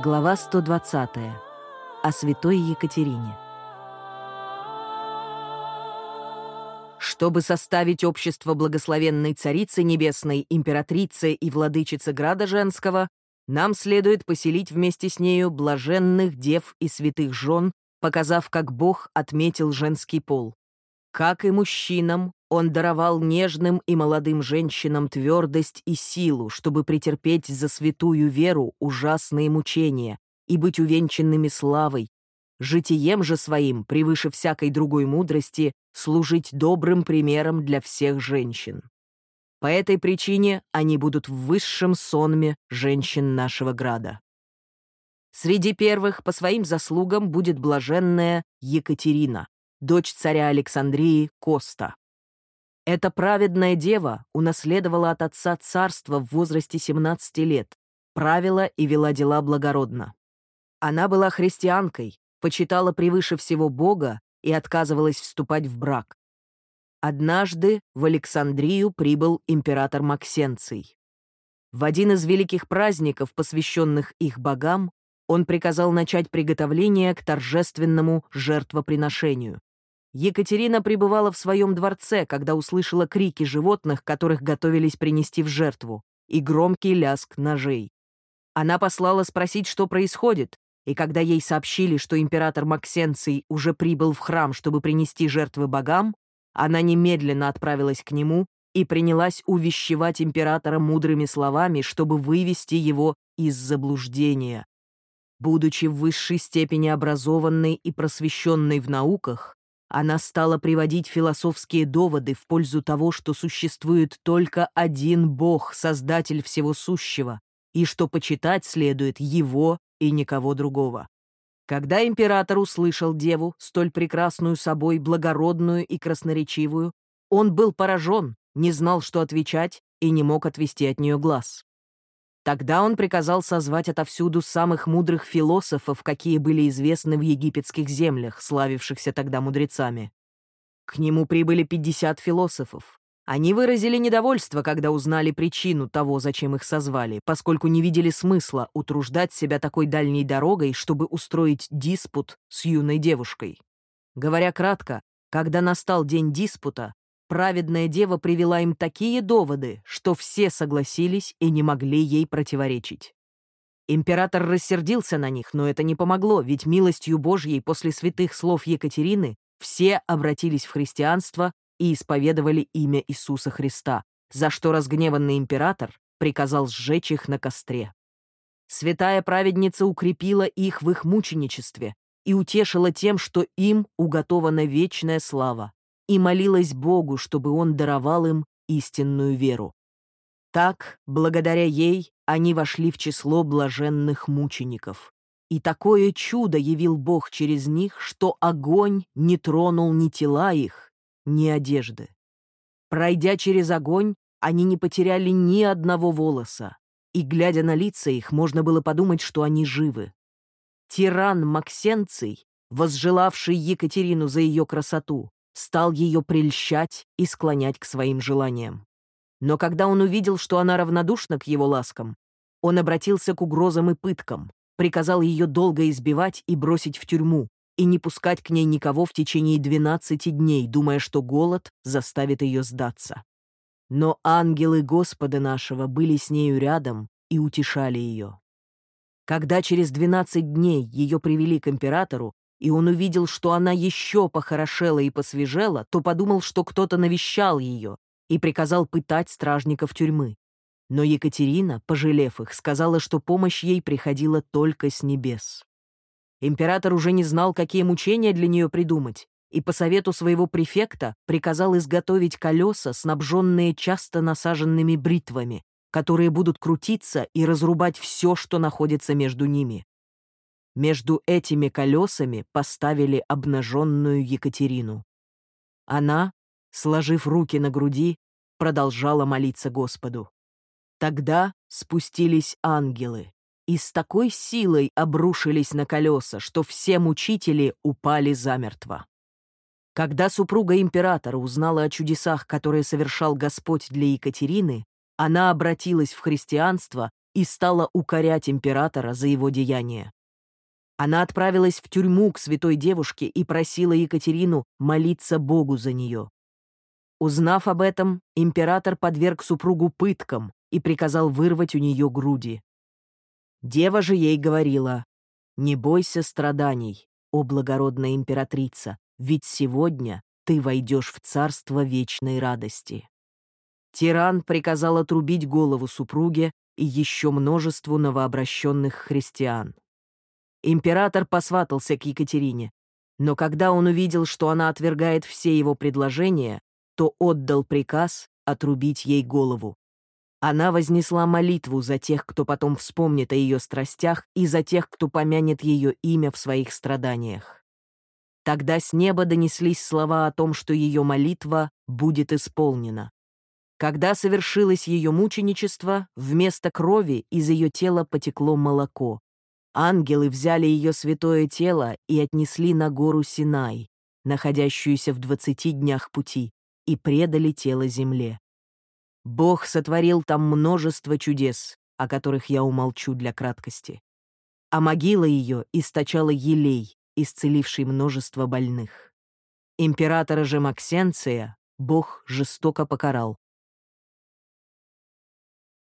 Глава 120. О святой Екатерине. Чтобы составить общество благословенной Царицы Небесной, Императрицы и Владычицы Града Женского, нам следует поселить вместе с нею блаженных дев и святых жен, показав, как Бог отметил женский пол. Как и мужчинам, он даровал нежным и молодым женщинам твердость и силу, чтобы претерпеть за святую веру ужасные мучения и быть увенчанными славой, житием же своим, превыше всякой другой мудрости, служить добрым примером для всех женщин. По этой причине они будут в высшем сонме женщин нашего града. Среди первых по своим заслугам будет блаженная Екатерина, дочь царя Александрии Коста. Эта праведная дева унаследовала от отца царство в возрасте 17 лет, правила и вела дела благородно. Она была христианкой, почитала превыше всего Бога и отказывалась вступать в брак. Однажды в Александрию прибыл император Максенций. В один из великих праздников, посвященных их богам, он приказал начать приготовление к торжественному жертвоприношению. Екатерина пребывала в своем дворце, когда услышала крики животных, которых готовились принести в жертву, и громкий ляск ножей. Она послала спросить, что происходит, и когда ей сообщили, что император Максенций уже прибыл в храм, чтобы принести жертвы богам, она немедленно отправилась к нему и принялась увещевать императора мудрыми словами, чтобы вывести его из заблуждения. Будучи в высшей степени образованной и просвещенной в науках, она стала приводить философские доводы в пользу того, что существует только один Бог, Создатель всего сущего, и что почитать следует Его и никого другого. Когда император услышал деву, столь прекрасную собой, благородную и красноречивую, он был поражен, не знал, что отвечать, и не мог отвести от нее глаз. Тогда он приказал созвать отовсюду самых мудрых философов, какие были известны в египетских землях, славившихся тогда мудрецами. К нему прибыли 50 философов. Они выразили недовольство, когда узнали причину того, зачем их созвали, поскольку не видели смысла утруждать себя такой дальней дорогой, чтобы устроить диспут с юной девушкой. Говоря кратко, когда настал день диспута, Праведная дева привела им такие доводы, что все согласились и не могли ей противоречить. Император рассердился на них, но это не помогло, ведь милостью Божьей после святых слов Екатерины все обратились в христианство и исповедовали имя Иисуса Христа, за что разгневанный император приказал сжечь их на костре. Святая праведница укрепила их в их мученичестве и утешила тем, что им уготована вечная слава и молилась Богу, чтобы он даровал им истинную веру. Так, благодаря ей, они вошли в число блаженных мучеников. И такое чудо явил Бог через них, что огонь не тронул ни тела их, ни одежды. Пройдя через огонь, они не потеряли ни одного волоса, и, глядя на лица их, можно было подумать, что они живы. Тиран Максенций, возжелавший Екатерину за ее красоту, стал ее прельщать и склонять к своим желаниям. Но когда он увидел, что она равнодушна к его ласкам, он обратился к угрозам и пыткам, приказал ее долго избивать и бросить в тюрьму, и не пускать к ней никого в течение 12 дней, думая, что голод заставит ее сдаться. Но ангелы Господа нашего были с нею рядом и утешали ее. Когда через 12 дней ее привели к императору, и он увидел, что она еще похорошела и посвежела, то подумал, что кто-то навещал ее и приказал пытать стражников тюрьмы. Но Екатерина, пожалев их, сказала, что помощь ей приходила только с небес. Император уже не знал, какие мучения для нее придумать, и по совету своего префекта приказал изготовить колеса, снабженные часто насаженными бритвами, которые будут крутиться и разрубать все, что находится между ними. Между этими колесами поставили обнаженную Екатерину. Она, сложив руки на груди, продолжала молиться Господу. Тогда спустились ангелы и с такой силой обрушились на колеса, что все мучители упали замертво. Когда супруга императора узнала о чудесах, которые совершал Господь для Екатерины, она обратилась в христианство и стала укорять императора за его деяния. Она отправилась в тюрьму к святой девушке и просила Екатерину молиться Богу за нее. Узнав об этом, император подверг супругу пыткам и приказал вырвать у нее груди. Дева же ей говорила, «Не бойся страданий, о благородная императрица, ведь сегодня ты войдешь в царство вечной радости». Тиран приказал отрубить голову супруге и еще множеству новообращенных христиан. Император посватался к Екатерине, но когда он увидел, что она отвергает все его предложения, то отдал приказ отрубить ей голову. Она вознесла молитву за тех, кто потом вспомнит о ее страстях, и за тех, кто помянет ее имя в своих страданиях. Тогда с неба донеслись слова о том, что ее молитва будет исполнена. Когда совершилось ее мученичество, вместо крови из ее тела потекло молоко. Ангелы взяли ее святое тело и отнесли на гору Синай, находящуюся в двадцати днях пути, и предали тело земле. Бог сотворил там множество чудес, о которых я умолчу для краткости. А могила ее источала елей, исцеливший множество больных. Императора же Максенция Бог жестоко покарал,